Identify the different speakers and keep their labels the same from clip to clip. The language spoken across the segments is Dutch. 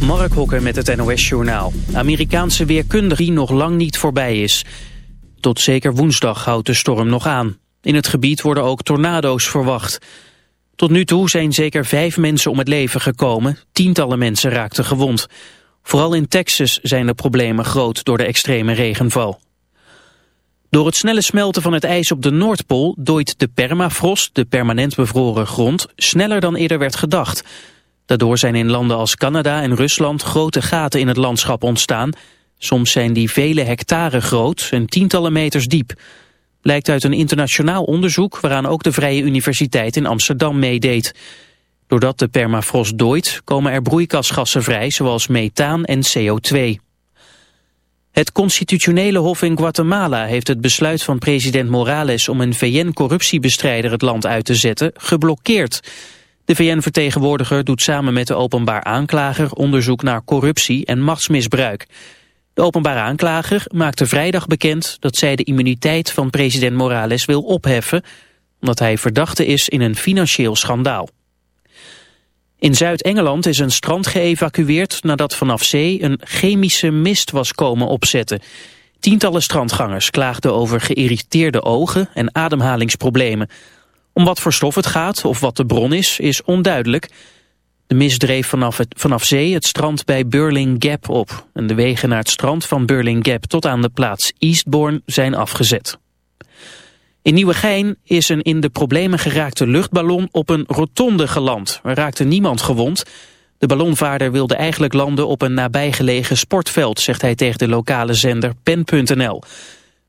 Speaker 1: Mark Hokker met het NOS Journaal. Amerikaanse weerkundige nog lang niet voorbij is. Tot zeker woensdag houdt de storm nog aan. In het gebied worden ook tornado's verwacht. Tot nu toe zijn zeker vijf mensen om het leven gekomen. Tientallen mensen raakten gewond. Vooral in Texas zijn de problemen groot door de extreme regenval. Door het snelle smelten van het ijs op de Noordpool dooit de permafrost, de permanent bevroren grond, sneller dan eerder werd gedacht. Daardoor zijn in landen als Canada en Rusland grote gaten in het landschap ontstaan. Soms zijn die vele hectare groot en tientallen meters diep. Blijkt uit een internationaal onderzoek waaraan ook de Vrije Universiteit in Amsterdam meedeed. Doordat de permafrost dooit komen er broeikasgassen vrij zoals methaan en CO2. Het constitutionele hof in Guatemala heeft het besluit van president Morales om een VN-corruptiebestrijder het land uit te zetten geblokkeerd. De VN-vertegenwoordiger doet samen met de openbaar aanklager onderzoek naar corruptie en machtsmisbruik. De openbare aanklager maakte vrijdag bekend dat zij de immuniteit van president Morales wil opheffen, omdat hij verdachte is in een financieel schandaal. In Zuid-Engeland is een strand geëvacueerd nadat vanaf zee een chemische mist was komen opzetten. Tientallen strandgangers klaagden over geïrriteerde ogen en ademhalingsproblemen. Om wat voor stof het gaat of wat de bron is, is onduidelijk. De mist dreef vanaf, het, vanaf zee het strand bij Burling Gap op. En de wegen naar het strand van Burling Gap tot aan de plaats Eastbourne zijn afgezet. In Nieuwegein is een in de problemen geraakte luchtballon op een rotonde geland. Er raakte niemand gewond. De ballonvaarder wilde eigenlijk landen op een nabijgelegen sportveld, zegt hij tegen de lokale zender pen.nl.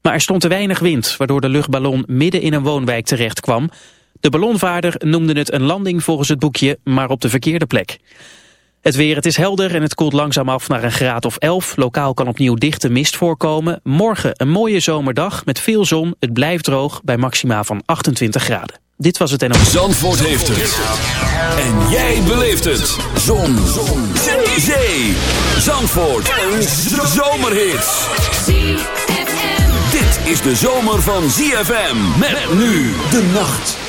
Speaker 1: Maar er stond te weinig wind, waardoor de luchtballon midden in een woonwijk terecht kwam. De ballonvaarder noemde het een landing volgens het boekje, maar op de verkeerde plek. Het weer, het is helder en het koelt langzaam af naar een graad of 11. Lokaal kan opnieuw dichte mist voorkomen. Morgen een mooie zomerdag met veel zon. Het blijft droog bij maxima van 28 graden. Dit was het en...
Speaker 2: Zandvoort heeft het. En jij beleeft het. Zon. zon. Zee. Zee. Zandvoort. Een zomerhit. Dit is de zomer van ZFM. Met nu de nacht.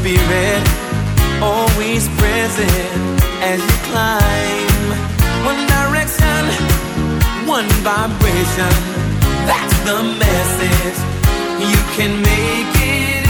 Speaker 3: Spirit always present as you climb. One direction, one vibration. That's the message. You can make it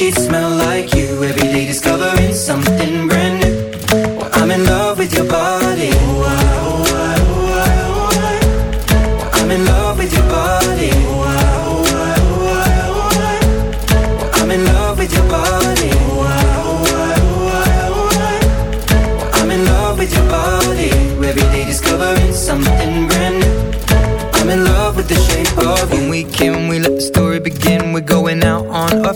Speaker 4: sheets smell like you. Every day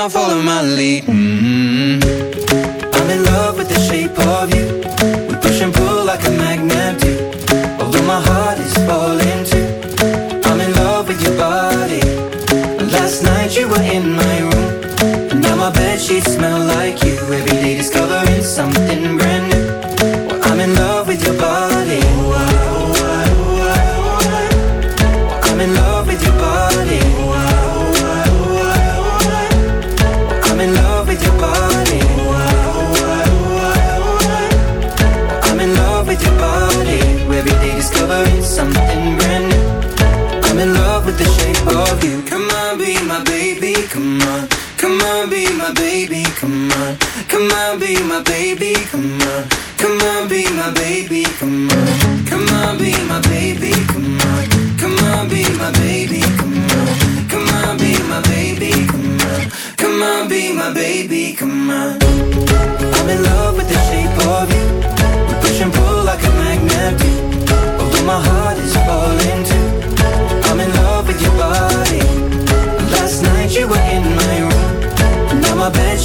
Speaker 4: now, follow my lead. Mm -hmm. I'm in love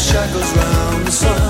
Speaker 5: shackles
Speaker 6: round the sun.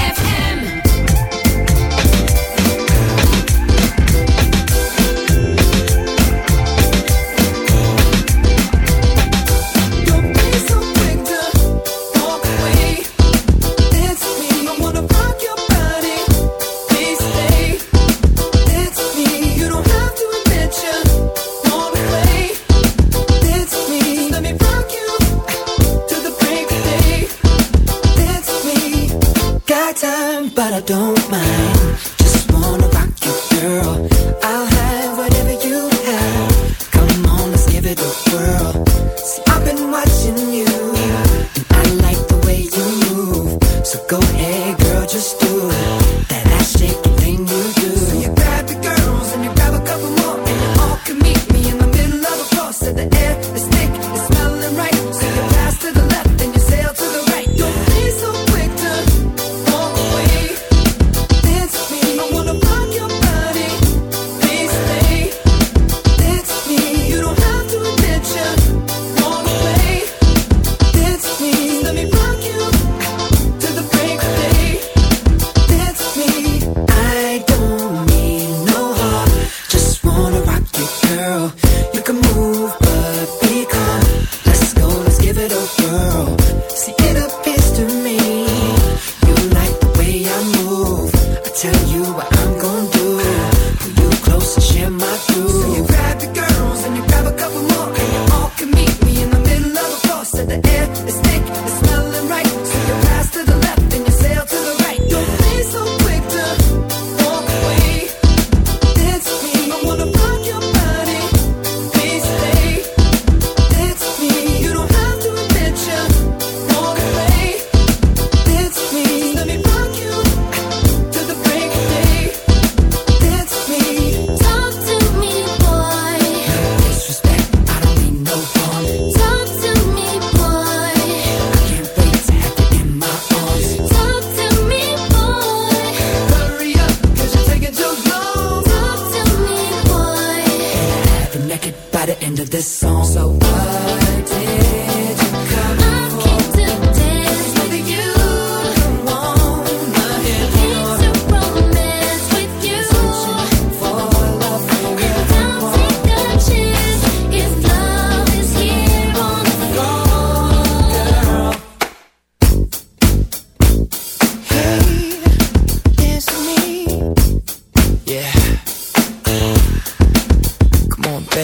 Speaker 4: stick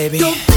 Speaker 4: baby. Don't